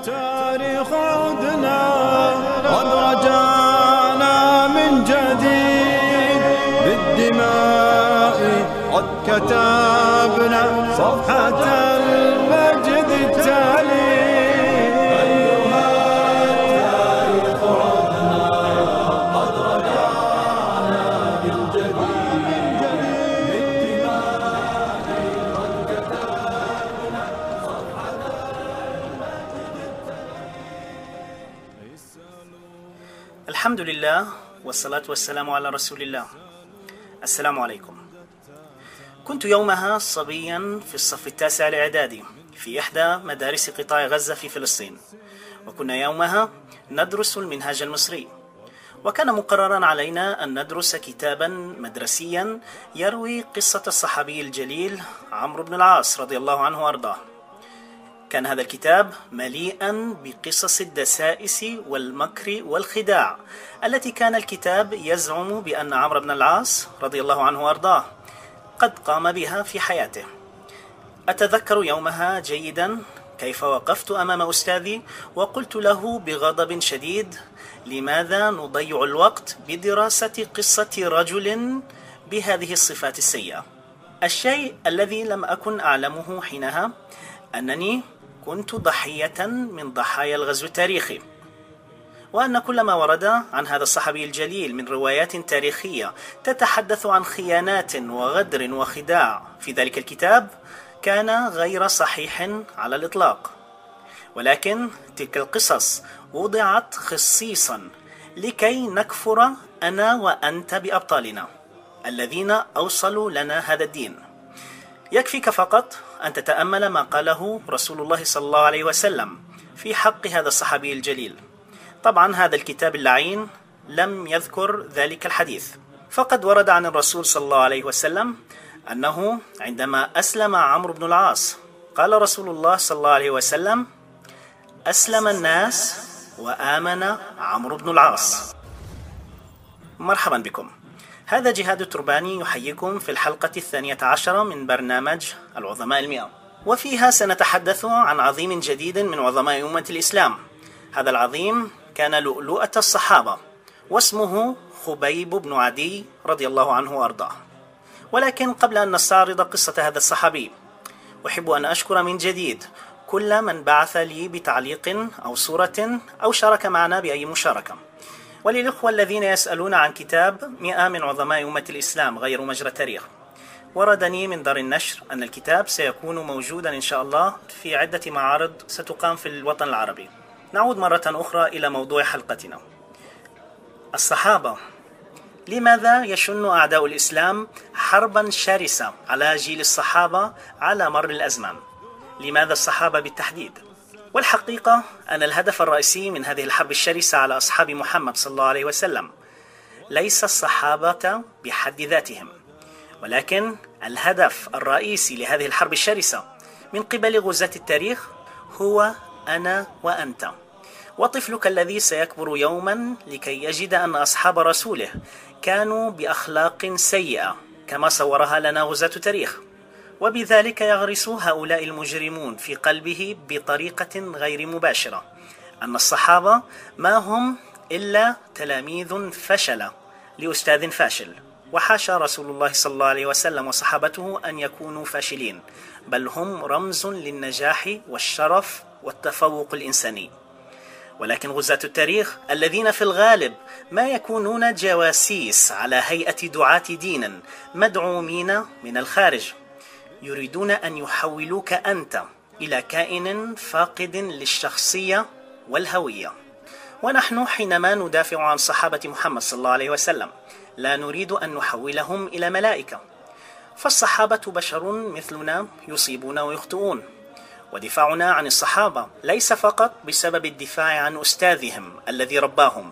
التاريخ عدنا قد رجعنا من جديد. بالدماء قد كتبنا صفحة والصلاة والسلام على رسول الله. السلام عليكم. كنت يومها صبيا في الصف التاسع الإعدادي في إحدى مدارس قطاع غزة في فلسطين وكنا يومها ندرس المنهاج المصري. وكان مقررا علينا أن ندرس كتابا مدرسيا يروي قصة الصحابي الجليل عمرو بن العاص رضي الله عنه وأرضاه. كان هذا الكتاب مليئا بقصص الدسائس والمكر والخداع التي كان الكتاب يزعم بأن عمرو بن العاص رضي الله عنه وأرضاه قد قام بها في حياته. أتذكر يومها جيدا كيف وقفت أمام أستاذي وقلت له بغضب شديد لماذا نضيع الوقت بدراسة قصة رجل بهذه الصفات السيئة؟ الشيء الذي لم أكن أعلمه حينها أنني كنت ضحية من ضحايا الغزو التاريخي. وأن كل ما ورد عن هذا الصحابي الجليل من روايات تاريخية تتحدث عن خيانات وغدر وخداع. في ذلك الكتاب كان غير صحيح على الإطلاق. ولكن تلك القصص وضعت خصيصا لكي نكفر أنا وأنت بأبطالنا الذين أوصلوا لنا هذا الدين. يكفيك فقط أن تتأمل ما قاله رسول الله صلى الله عليه وسلم في حق هذا الصحابي الجليل. طبعا هذا الكتاب اللعين لم يذكر ذلك الحديث. فقد ورد عن الرسول صلى الله عليه وسلم أنه عندما أسلم عمرو بن العاص قال رسول الله صلى الله عليه وسلم أسلم الناس وآمن عمرو بن العاص. مرحبا بكم. هذا جهاد الترباني يحييكم في الحلقة الثانية عشرة من برنامج العظماء المئة. وفيها سنتحدث عن عظيم جديد من عظماء أمة الإسلام. هذا العظيم كان لؤلؤة الصحابة واسمه خبيب بن عدي رضي الله عنه وأرضاه. ولكن قبل أن نستعرض قصة هذا الصحابي أحب أن أشكر من جديد كل من بعث لي بتعليق أو صورة أو شارك معنا بأي مشاركة. وللإخوة الذين يسألون عن كتاب مئة من عظماء أمة الإسلام غير مجرى التاريخ وردني من دار النشر أن الكتاب سيكون موجودا إن شاء الله في عدة معارض ستقام في الوطن العربي نعود مرة أخرى إلى موضوع حلقتنا الصحابة لماذا يشن أعداء الإسلام حربا شرسة على جيل الصحابة على مر الأزمان؟ لماذا الصحابة بالتحديد؟ والحقيقة أن الهدف الرئيسي من هذه الحرب الشرسة على أصحاب محمد صلى الله عليه وسلم ليس الصحابة بحد ذاتهم ولكن الهدف الرئيسي لهذه الحرب الشرسة من قبل غزاة التاريخ هو أنا وأنت. وطفلك الذي سيكبر يوما لكي يجد أن أصحاب رسوله كانوا بأخلاق سيئة كما صورها لنا غزاة التاريخ. وبذلك يغرس هؤلاء المجرمون في قلبه بطريقة غير مباشرة. أن الصحابة ما هم إلا تلاميذ فشل لأستاذ فاشل. وحاشا رسول الله صلى الله عليه وسلم وصحابته أن يكونوا فاشلين. بل هم رمز للنجاح والشرف والتفوق الإنساني. ولكن غزاة التاريخ الذين في الغالب ما يكونون جواسيس على هيئة دعاة دين مدعومين من الخارج. يريدون أن يحولوك أنت إلى كائن فاقد للشخصية والهوية. ونحن حينما ندافع عن صحابة محمد صلى الله عليه وسلم لا نريد أن نحولهم إلى ملائكة. فالصحابة بشر مثلنا يصيبون ويخطئون. ودفاعنا عن الصحابة ليس فقط بسبب الدفاع عن أستاذهم الذي رباهم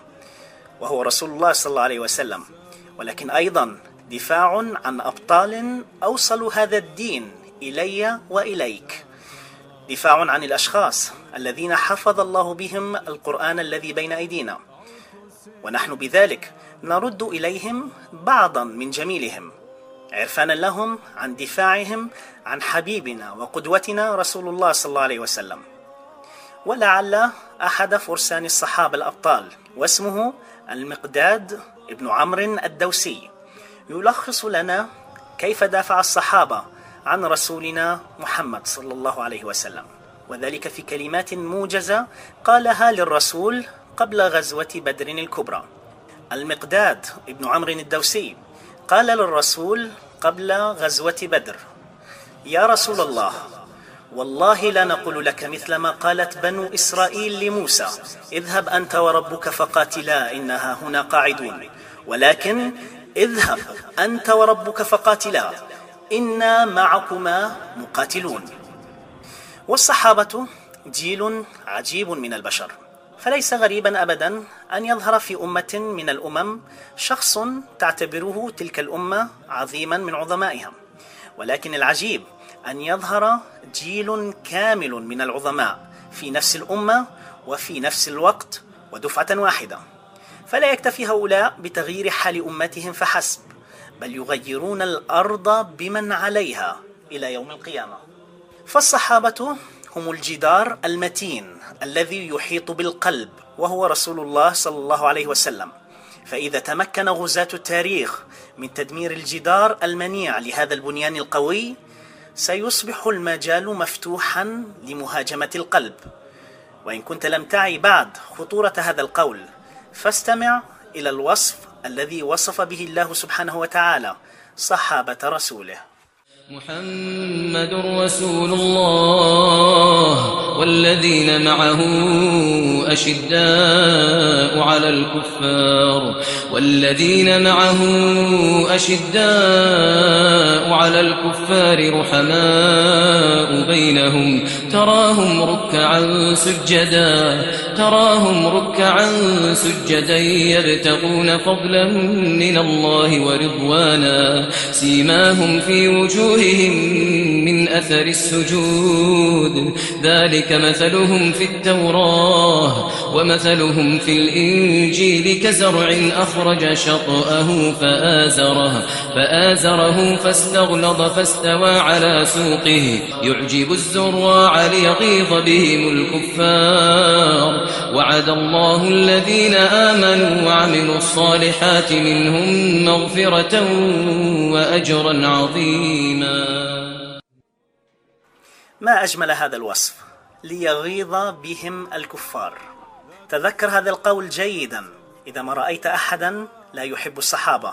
وهو رسول الله صلى الله عليه وسلم ولكن أيضا دفاع عن أبطال أوصلوا هذا الدين إلي وإليك. دفاع عن الأشخاص الذين حفظ الله بهم القرآن الذي بين أيدينا. ونحن بذلك نرد إليهم بعضا من جميلهم عرفانا لهم عن دفاعهم عن حبيبنا وقدوتنا رسول الله صلى الله عليه وسلم. ولعل أحد فرسان الصحابة الأبطال واسمه المقداد ابن عمرو الدوسي. يلخص لنا كيف دافع الصحابة عن رسولنا محمد صلى الله عليه وسلم. وذلك في كلمات موجزة قالها للرسول قبل غزوة بدر الكبرى. المقداد ابن عمرو الدوسي قال للرسول قبل غزوة بدر يا رسول الله والله لا نقول لك مثل ما قالت بنو إسرائيل لموسى اذهب أنت وربك فقاتلا إنها هنا قاعدون. ولكن اذهب أنت وربك فقاتلا إنا معكما مقاتلون. والصحابة جيل عجيب من البشر فليس غريبا ابدا أن يظهر في أمة من الأمم شخص تعتبره تلك الأمة عظيما من عظمائها. ولكن العجيب أن يظهر جيل كامل من العظماء في نفس الأمة وفي نفس الوقت ودفعة واحدة. فلا يكتفي هؤلاء بتغيير حال أمتهم فحسب بل يغيرون الأرض بمن عليها إلى يوم القيامة. فالصحابة هم الجدار المتين الذي يحيط بالقلب وهو رسول الله صلى الله عليه وسلم. فإذا تمكن غزاة التاريخ من تدمير الجدار المنيع لهذا البنيان القوي سيصبح المجال مفتوحا لمهاجمة القلب. وإن كنت لم تعي بعد خطورة هذا القول فاستمع إلى الوصف الذي وصف به الله سبحانه وتعالى صحابة رسوله. محمد رسول الله والذين معه أشداء على الكفار والذين معه أشداء على الكفار رحماء بينهم تراهم ركعا سجدا تراهم ركعا سجدا يبتغون فضلا من الله ورضوانا سيماهم في وجوههم من أثر السجود. ذلك مثلهم في التوراة ومثلهم في الإنجيل كزرع أخرج شطأه فآزره فآزره فاستغلظ فاستوى على سوقه. يعجب الزراع ليغيظ بهم الكفار. وعد الله الذين آمنوا وعملوا الصالحات منهم مغفرة وأجرا عظيما. ما أجمل هذا الوصف؟ ليغيظ بهم الكفار. تذكر هذا القول جيدا. إذا ما رأيت أحدا لا يحب الصحابة.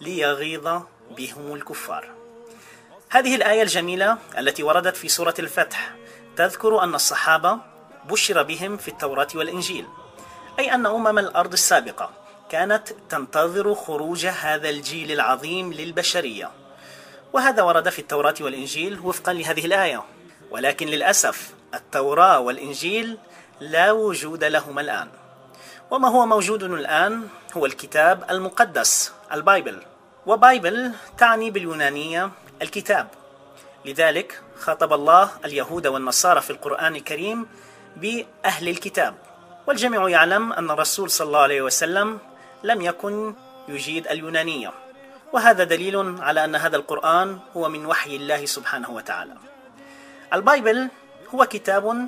ليغيظ بهم الكفار. هذه الآية الجميلة التي وردت في سورة الفتح. تذكر أن الصحابة بشر بهم في التوراة والإنجيل. أي أن أمم الأرض السابقة كانت تنتظر خروج هذا الجيل العظيم للبشرية. وهذا ورد في التوراة والإنجيل وفقا لهذه الآية. ولكن للأسف التوراة والإنجيل لا وجود لهما الآن. وما هو موجود الآن هو الكتاب المقدس ال Bible. و Bible تعني باليونانية الكتاب. لذلك خاطب الله اليهود والنصارى في القرآن الكريم بأهل الكتاب. والجميع يعلم أن الرسول صلى الله عليه وسلم لم يكن يجيد اليونانية. وهذا دليل على أن هذا القرآن هو من وحي الله سبحانه وتعالى. البايبل هو كتاب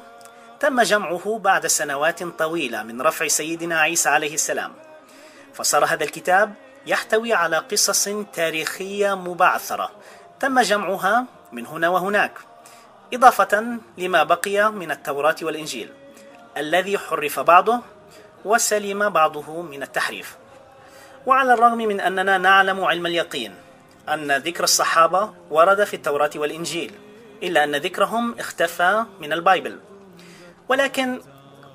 تم جمعه بعد سنوات طويلة من رفع سيدنا عيسى عليه السلام. فصار هذا الكتاب يحتوي على قصص تاريخية مبعثرة تم جمعها من هنا وهناك. إضافة لما بقي من التوراة والإنجيل الذي حرف بعضه وسلم بعضه من التحريف. وعلى الرغم من أننا نعلم علم اليقين أن ذكر الصحابة ورد في التوراة والإنجيل إلا أن ذكرهم اختفى من ال Bible. ولكن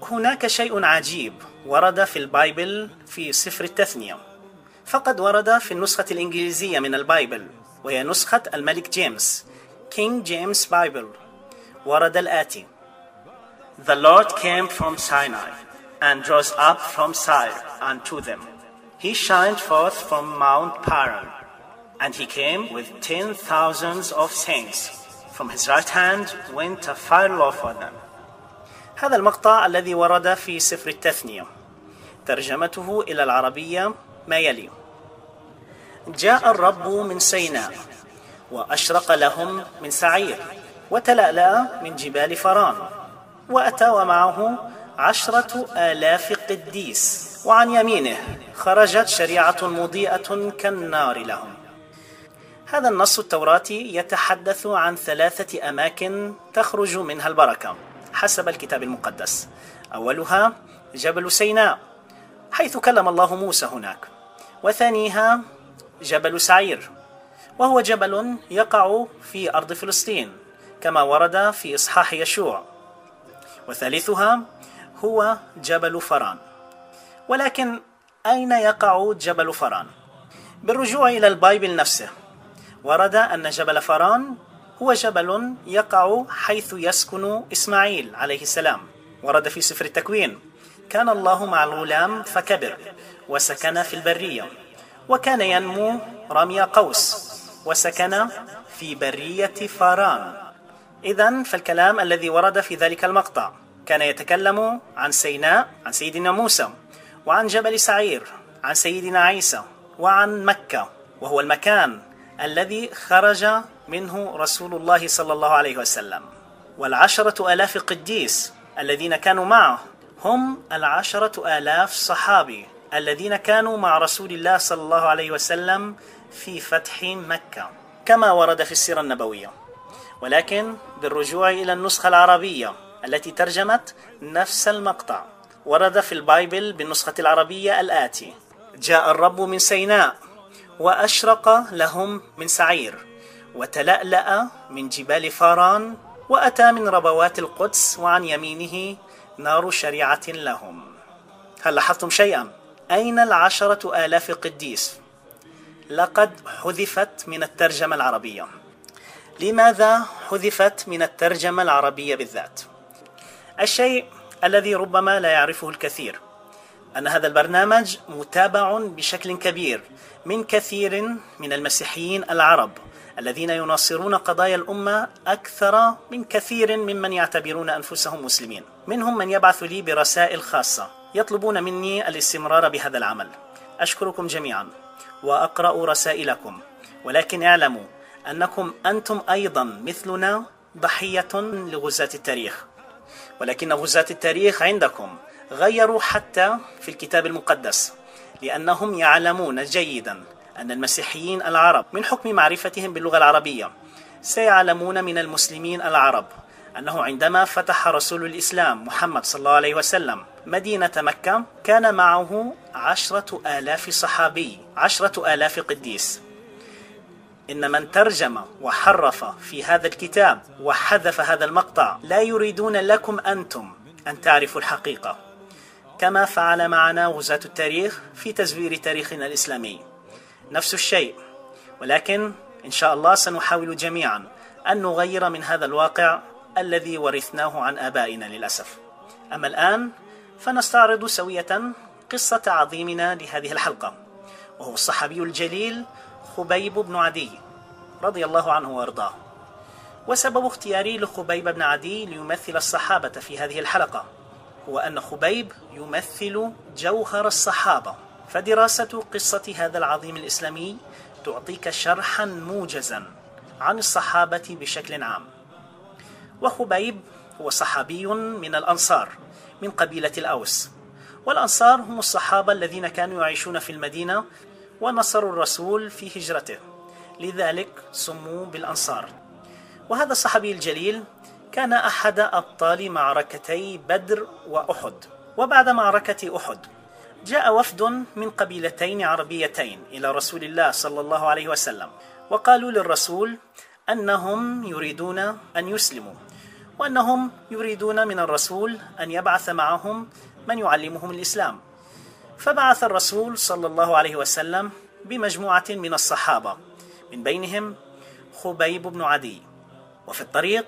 هناك شيء عجيب ورد في ال Bible في سفر التثنية. فقد ورد في النسخة الإنجليزية من ال Bible وهي نسخة الملك جيمس King James Bible. ورد الآتي The Lord came from Sinai and rose up from Sire unto them. He shined forth from Mount Paran, and he came with ten thousands of saints. From his right hand went a fire law for them. هذا المقطع الذي ورد في سفر التثنية ترجمته إلى العربية ما يلي جاء الرب من سيناء وأشرق لهم من سعير وتلألأ من جبال فران وأتى ومعه عشرة آلاف قديس وعن يمينه خرجت شريعة مضيئة كالنار لهم. هذا النص التوراتي يتحدث عن ثلاثة أماكن تخرج منها البركة حسب الكتاب المقدس. أولها جبل سيناء حيث كلم الله موسى هناك. وثانيها جبل سعير وهو جبل يقع في أرض فلسطين. كما ورد في إصحاح يشوع. وثالثها هو جبل فران. ولكن أين يقع جبل فران؟ بالرجوع إلى ال Bible نفسه. ورد أن جبل فران هو جبل يقع حيث يسكن إسماعيل عليه السلام. ورد في سفر التكوين كان الله مع الغلام فكبر وسكن في البرية وكان ينمو رمي قوس وسكن في برية فاران إذا فالكلام الذي ورد في ذلك المقطع. كان يتكلم عن سيناء عن سيدنا موسى وعن جبل سعير عن سيدنا عيسى وعن مكة وهو المكان الذي خرج منه رسول الله صلى الله عليه وسلم. والعشرة آلاف قديس الذين كانوا معه هم العشرة آلاف صحابي الذين كانوا مع رسول الله صلى الله عليه وسلم في فتح مكة كما ورد في السيرة النبوية. ولكن بالرجوع إلى النسخة العربية التي ترجمت نفس المقطع ورد في البايبل بالنسخة العربية الآتي جاء الرب من سيناء وأشرق لهم من سعير وتلألأ من جبال فاران وأتى من ربوات القدس وعن يمينه نار شريعة لهم هل لاحظتم شيئا؟ أين العشرة آلاف قديس؟ لقد حذفت من الترجمة العربية لماذا حذفت من الترجمة العربية بالذات؟ الشيء الذي ربما لا يعرفه الكثير أن هذا البرنامج متابع بشكل كبير من كثير من المسيحيين العرب الذين يناصرون قضايا الأمة أكثر من كثير ممن يعتبرون أنفسهم مسلمين منهم من يبعث لي برسائل خاصة يطلبون مني الاستمرار بهذا العمل أشكركم جميعا وأقرأ رسائلكم ولكن اعلموا أنكم أنتم أيضا مثلنا ضحية لغزاة التاريخ. ولكن غزاة التاريخ عندكم غيروا حتى في الكتاب المقدس لأنهم يعلمون جيدا أن المسيحيين العرب من حكم معرفتهم باللغة العربية سيعلمون من المسلمين العرب أنه عندما فتح رسول الإسلام محمد صلى الله عليه وسلم مدينة مكة كان معه عشرة آلاف صحابي عشرة آلاف قديس. إن من ترجم وحرف في هذا الكتاب وحذف هذا المقطع لا يريدون لكم أنتم أن تعرفوا الحقيقة. كما فعل معنا غزاة التاريخ في تزوير تاريخنا الإسلامي. نفس الشيء ولكن إن شاء الله سنحاول جميعا أن نغير من هذا الواقع الذي ورثناه عن آبائنا للأسف. أما الآن فنستعرض سوية قصة عظيمنا لهذه الحلقة وهو الصحابي الجليل خبيب بن عدي رضي الله عنه وأرضاه. وسبب اختياري لخبيب بن عدي ليمثل الصحابة في هذه الحلقة. هو أن خبيب يمثل جوهر الصحابة. فدراسة قصة هذا العظيم الإسلامي تعطيك شرحا موجزا عن الصحابة بشكل عام. وخبيب هو صحابي من الأنصار من قبيلة الأوس. والأنصار هم الصحابة الذين كانوا يعيشون في المدينة ونصروا الرسول في هجرته. لذلك سموا بالأنصار. وهذا الصحابي الجليل كان أحد أبطال معركتي بدر وأحد وبعد معركة أحد. جاء وفد من قبيلتين عربيتين إلى رسول الله صلى الله عليه وسلم وقالوا للرسول أنهم يريدون أن يسلموا وأنهم يريدون من الرسول أن يبعث معهم من يعلمهم الإسلام. فبعث الرسول صلى الله عليه وسلم بمجموعة من الصحابة من بينهم خبيب بن عدي. وفي الطريق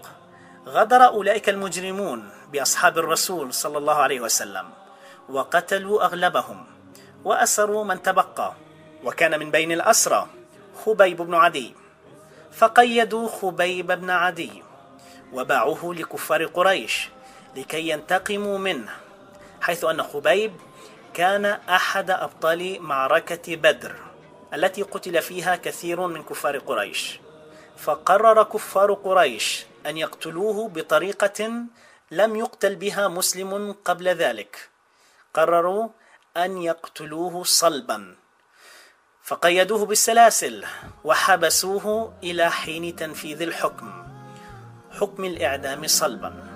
غدر أولئك المجرمون بأصحاب الرسول صلى الله عليه وسلم وقتلوا أغلبهم وأسروا من تبقى. وكان من بين الأسرى خبيب بن عدي. فقيدوا خبيب بن عدي وباعوه لكفار قريش لكي ينتقموا منه حيث أن خبيب كان أحد أبطال معركة بدر التي قتل فيها كثير من كفار قريش. فقرر كفار قريش أن يقتلوه بطريقة لم يقتل بها مسلم قبل ذلك. قرروا أن يقتلوه صلبا. فقيدوه بالسلاسل وحبسوه إلى حين تنفيذ الحكم حكم الإعدام صلبا.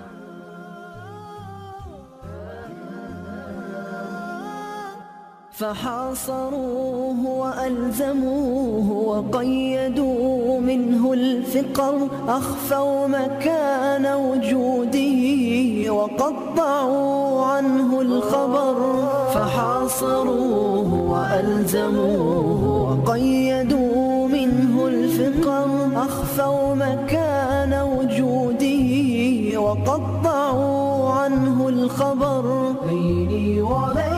فحاصروه وألزموه وقيدوا منه الفقر أخفوا مكان وجوده وقطعوا عنه الخبر. فحاصروه وألزموه وقيدوا منه الفقر أخفوا مكان وجوده وقطعوا عنه الخبر. بيني وبين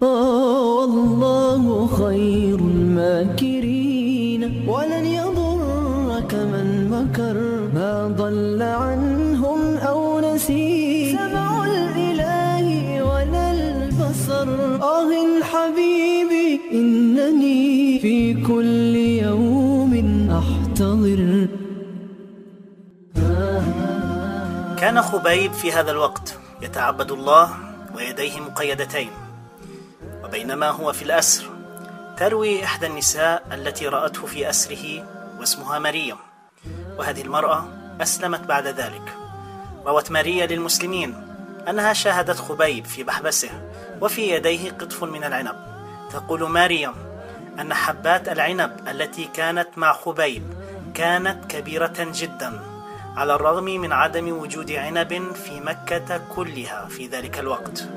والله خير الماكرين. ولن يضرك من مكر ما ضل عنهم أو نسي سمع الإله ولا البصر آه حبيبي إنني في كل يوم أحتضر. كان خبيب في هذا الوقت يتعبد الله ويديه مقيدتين. وبينما هو في الأسر. تروي إحدى النساء التي رأته في أسره واسمها مريم. وهذه المرأة أسلمت بعد ذلك. روت ماريا للمسلمين أنها شاهدت خبيب في محبسه وفي يديه قطف من العنب. تقول مريم أن حبات العنب التي كانت مع خبيب كانت كبيرة جدا على الرغم من عدم وجود عنب في مكة كلها في ذلك الوقت.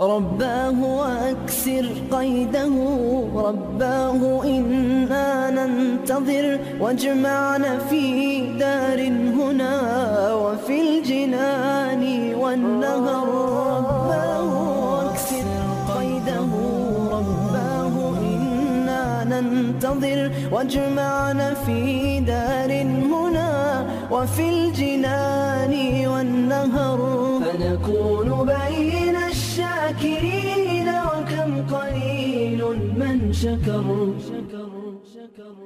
رباه وأكسر قيده رباه إنا ننتظر واجمعنا في دار هنا وفي الجنان والنهر. رباه وأكسر قيده رباه إنا ننتظر واجمعنا في دار هنا وفي الجنان والنهر. من شكر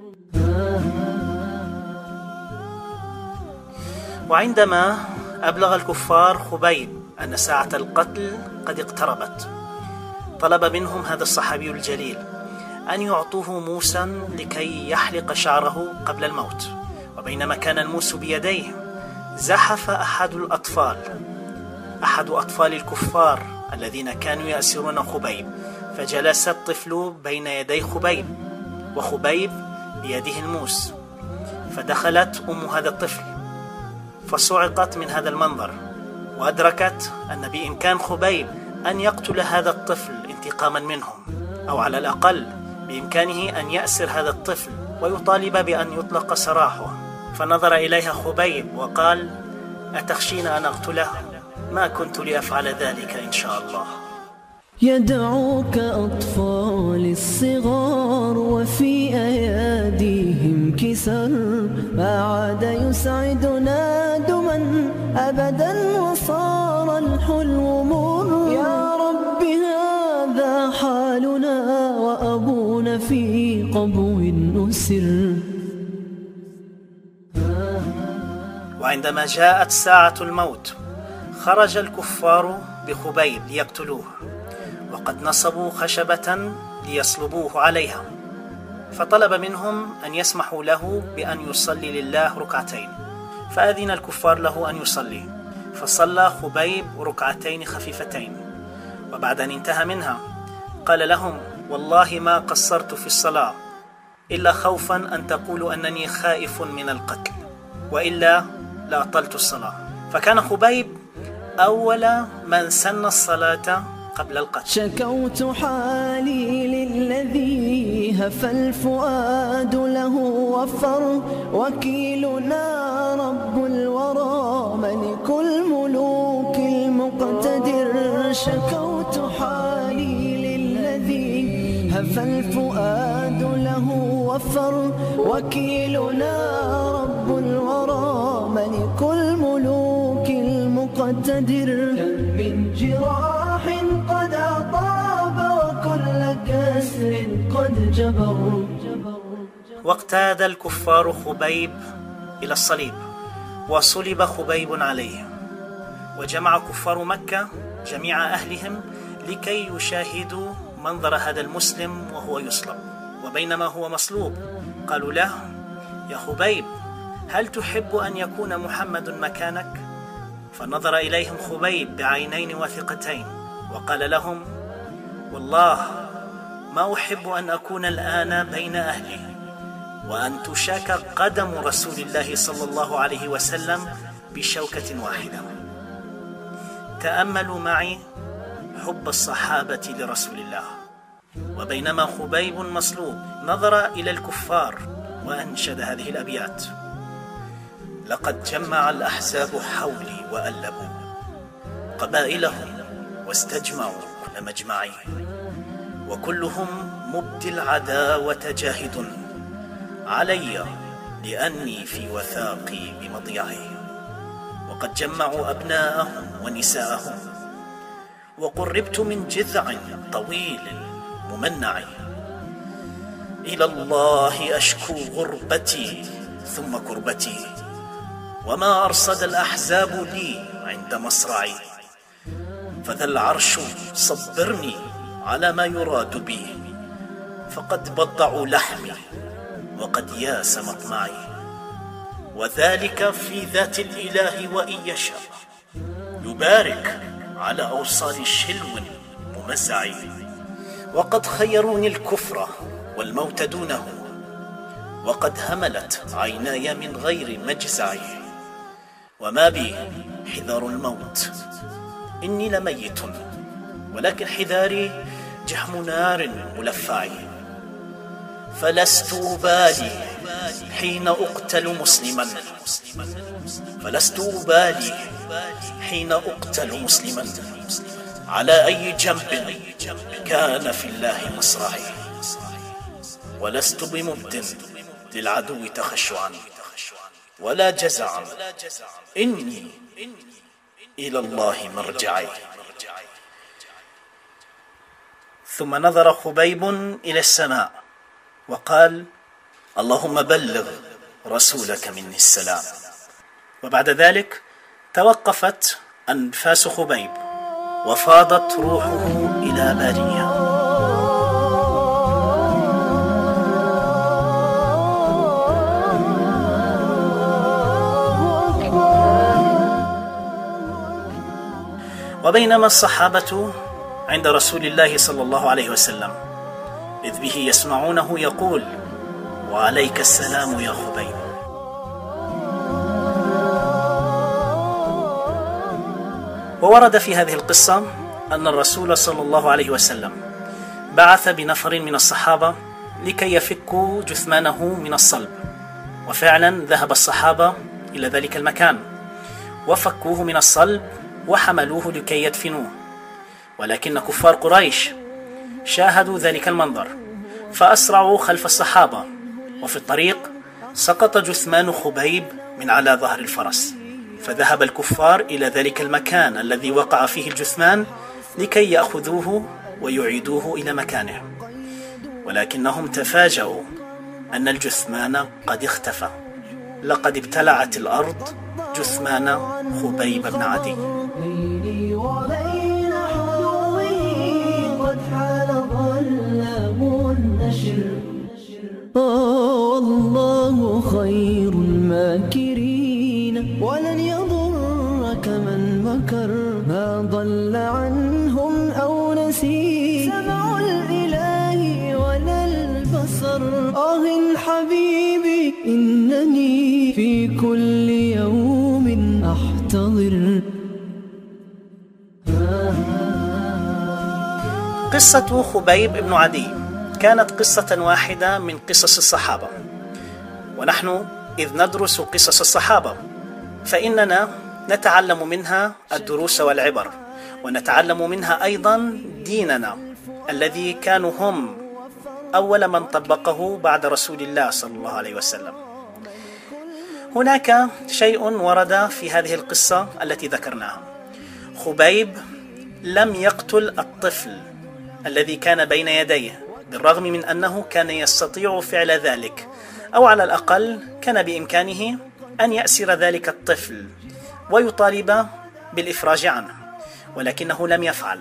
وعندما أبلغ الكفار خبيب أن ساعة القتل قد اقتربت طلب منهم هذا الصحابي الجليل أن يعطوه موسى لكي يحلق شعره قبل الموت. وبينما كان الموس بيديه زحف أحد الأطفال أحد أطفال الكفار الذين كانوا يأسرون خبيب. فجلس الطفل بين يدي خبيب وخبيب بيده الموس. فدخلت أم هذا الطفل فصعقت من هذا المنظر وأدركت أن بإمكان خبيب أن يقتل هذا الطفل انتقاما منهم أو على الأقل بإمكانه أن يأسر هذا الطفل ويطالب بأن يطلق سراحه. فنظر إليها خبيب وقال أتخشين أن أقتله؟ ما كنت لأفعل ذلك إن شاء الله. يدعوك أطفال الصغار وفي أياديهم كسر. ما عاد يسعدنا دما أبدا وصار الحلو مر. يا رب هذا حالنا وأبونا في قبو أسر. وعندما جاءت ساعة الموت خرج الكفار بخبيب ليقتلوه. وقد نصبوا خشبة ليصلبوه عليها. فطلب منهم أن يسمحوا له بأن يصلي لله ركعتين. فأذن الكفار له أن يصلي. فصلى خبيب ركعتين خفيفتين. وبعد أن انتهى منها قال لهم والله ما قصرت في الصلاة إلا خوفا أن تقولوا أنني خائف من القتل وإلا لأطلت الصلاة. فكان خبيب أول من سن الصلاة قبل القتل. شكوت حالي للذي هفى الفؤاد له وفر. وكيلنا رب الورى ملك الملوك المقتدر. شكوت حالي للذي هفى الفؤاد له وفر. وكيلنا رب الورى ملك الملوك المقتدر. من جراح قد جبر واقتاد الكفار خبيب إلى الصليب وصلب خبيب عليه. وجمع كفار مكة جميع أهلهم لكي يشاهدوا منظر هذا المسلم وهو يصلب. وبينما هو مصلوب قالوا له يا خبيب هل تحب أن يكون محمد مكانك؟ فنظر إليهم خبيب بعينين واثقتين وقال لهم والله ما أحب أن أكون الآن بين أهلي وأن تشاك قدم رسول الله صلى الله عليه وسلم بشوكة واحدة. تأملوا معي حب الصحابة لرسول الله. وبينما خبيب مصلوب نظر إلى الكفار وأنشد هذه الأبيات. لقد جمع الأحزاب حولي وألبوا قبائلهم واستجمعوا كل مجمعي وكلهم مبدي العداوة جاهد علي لأني في وثاقي بمضيعي وقد جمعوا أبناءهم ونساءهم وقربت من جذع طويل ممنع. إلى الله أشكو غربتي ثم كربتي وما أرصد الأحزاب لي عند مصرعي. فذا العرش صبرني على ما يراد بي. فقد بضعوا لحمي وقد ياس مطمعي. وذلك في ذات الإله وإن يشاء. يبارك على أوصال شلو ممزع. وقد خيروني الكفر والموت دونه. وقد هملت عيناي من غير مجزع. وما بي حذر الموت إني لميت. ولكن حذاري جحم نار ملفع فلست أبالي حين أقتل مسلما. فلست أبالي حين أقتل مسلما. على أي جنب كان في الله مصرعي ولست بمبد للعدو تخشعا ولا جزعا. إني إلى الله مرجعي. ثم نظر خبيب إلى السماء وقال اللهم بلغ رسولك مني السلام. وبعد ذلك توقفت أنفاس خبيب وفاضت روحه إلى بارية. وبينما الصحابة عند رسول الله صلى الله عليه وسلم إذ به يسمعونه يقول وعليك السلام يا خبيب. وورد في هذه القصة أن الرسول صلى الله عليه وسلم بعث بنفر من الصحابة لكي يفكوا جثمانه من الصلب وفعلا ذهب الصحابة إلى ذلك المكان وفكوه من الصلب وحملوه لكي يدفنوه. ولكن كفار قريش شاهدوا ذلك المنظر فأسرعوا خلف الصحابة وفي الطريق سقط جثمان خبيب من على ظهر الفرس فذهب الكفار إلى ذلك المكان الذي وقع فيه الجثمان لكي يأخذوه ويعيدوه إلى مكانه. ولكنهم تفاجؤوا أن الجثمان قد اختفى. لقد ابتلعت الأرض جثمان خبيب بن عدي. والله خير الماكرين. ولن يضرك من مكر. ما ضل عنهم أو نسي سمع الإله ولا البصر. آه حبيبي إنني في كل يوم أحتضر. قصة خبيب بن عدي. كانت قصة واحدة من قصص الصحابة. ونحن إذ ندرس قصص الصحابة فإننا نتعلم منها الدروس والعبر ونتعلم منها أيضا ديننا الذي كانوا هم أول من طبقه بعد رسول الله صلى الله عليه وسلم. هناك شيء ورد في هذه القصة التي ذكرناها. خبيب لم يقتل الطفل الذي كان بين يديه. بالرغم من أنه كان يستطيع فعل ذلك أو على الأقل كان بإمكانه أن يأسر ذلك الطفل ويطالب بالإفراج عنه ولكنه لم يفعل.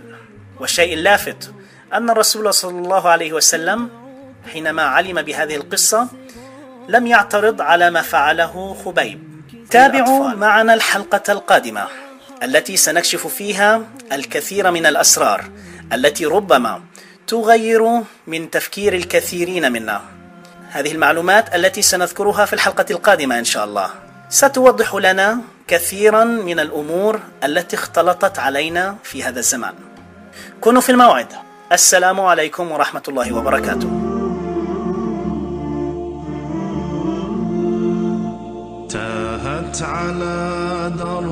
والشيء اللافت أن الرسول صلى الله عليه وسلم حينما علم بهذه القصة لم يعترض على ما فعله خبيب. تابعوا معنا الحلقة القادمة التي سنكشف فيها الكثير من الأسرار التي ربما تغير من تفكير الكثيرين منا. هذه المعلومات التي سنذكرها في الحلقة القادمة إن شاء الله. ستوضح لنا كثيرا من الأمور التي اختلطت علينا في هذا الزمان. كونوا في الموعد. السلام عليكم ورحمة الله وبركاته. تاهت على درب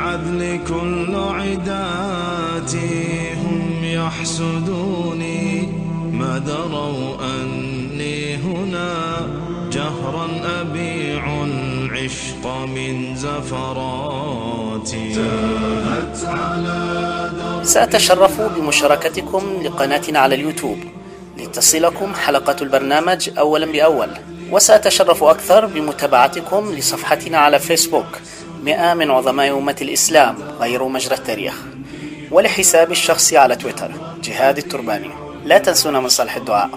العدل كل عداتي هم يحسدوني. ما دروا أني هنا جهرا أبيع العشق من زفراتي. تاهت على سأتشرف بمشاركتكم لقناتنا على اليوتيوب. لتصلكم حلقة البرنامج أولا بأول. وسأتشرف أكثر بمتابعتكم لصفحتنا على فيسبوك. مئة من عظماء أمة الإسلام غير مجرى التاريخ ولحسابي الشخصي على تويتر. جهاد الترباني. لا تنسونا من صالح الدعاء.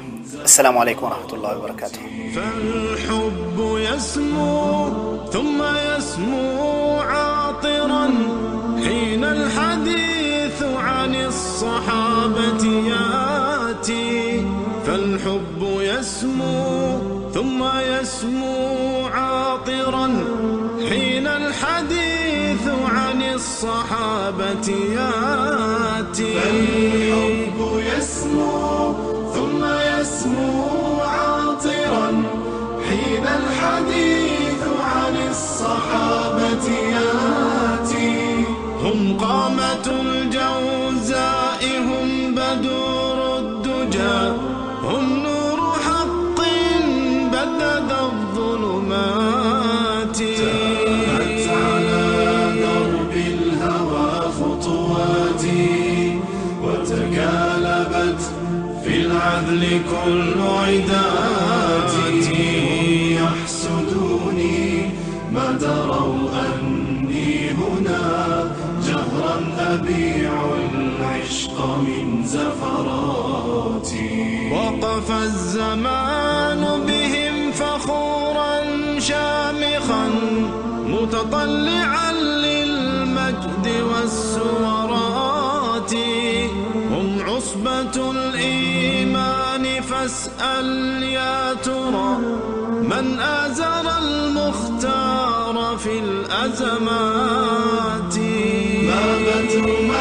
السلام عليكم ورحمة الله وبركاته. فالحب يسمو ثم يسمو عاطرا. حين الحديث عن الصحابة ياتي فالحب يسمو ثم يسمو الصحابة ياتي كل عداتي يحسدوني ما دروا أني هنا. جهرا أبيع العشق من زفراتي. وقف الزمان بهم فخورا شامخا متطلعا فاسأل يا ترى من آزر المختار في الأزمات؟ ما بدر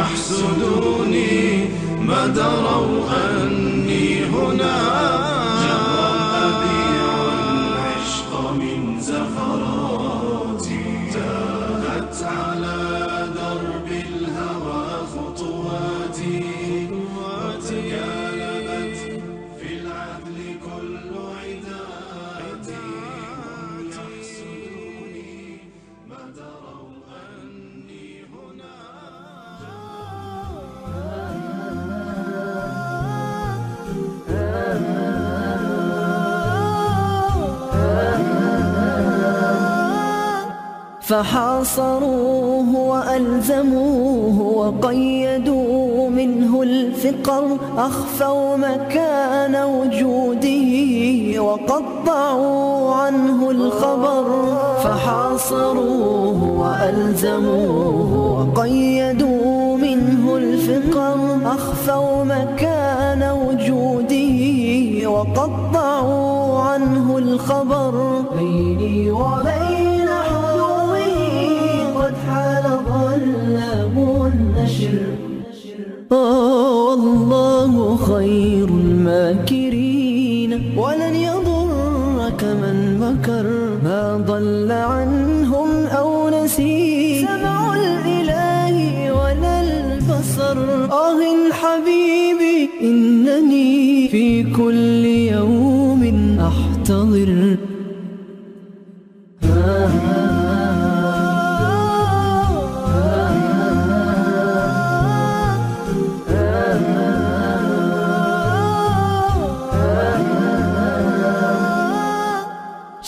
يحسدوني ما دروا أني فحاصروه وألزموه وقيدوا منه الفقر أخفوا مكان وجوده وقطعوا عنه الخبر. فحاصروه وألزموه وقيدوا منه الفقر أخفوا مكان وجوده وقطعوا عنه الخبر. بيني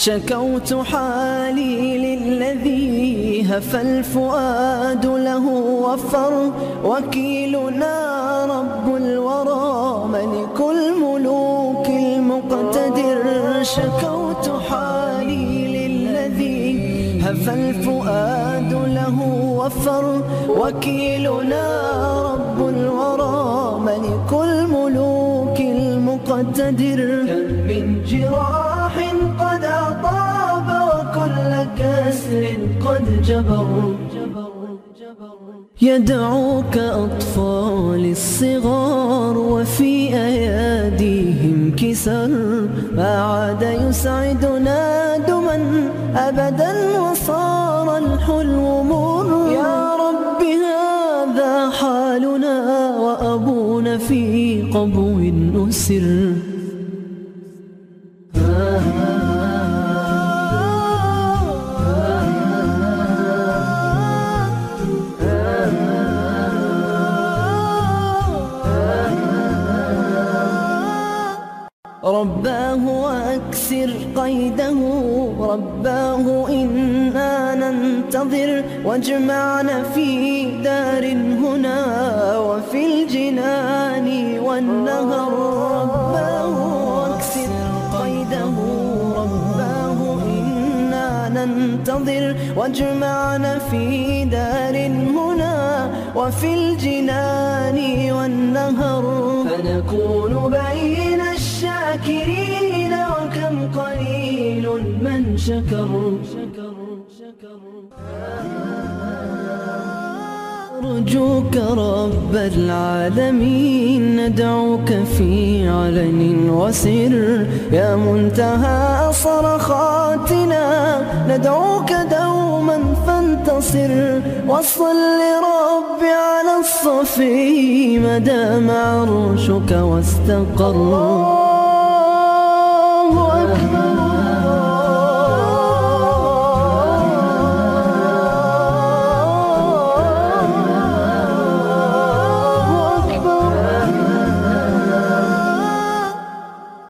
شكوت حالي للذي هفى الفؤاد له وفر. وكيلنا رب الورى ملك الملوك المقتدر. شكوت حالي للذي هفى الفؤاد له وفر. وكيلنا رب الورى ملك الملوك المقتدر. من جراح كسر قد جبر يدعوك أطفال الصغار وفي أياديهم كسر. ما عاد يسعدنا دما أبدا وصار الحلو مر. يا رب هذا حالنا وأبونا في قبو أسر. رباه وأكسر قيده. رباه إنا ننتظر واجمعنا في دار هنا وفي الجنان والنهر. رباه وأكسر قيده. رباه إنا ننتظر واجمعنا في دار هنا وفي الجنان والنهر. فنكون بين الشاكرين وكم قليل من شكر نرجوك رب العالمين ندعوك في علن وسر. يا منتهى صرخاتنا ندعوك دوما فانتصر. وصل ربي على الصفي ما دام عرشك واستقر.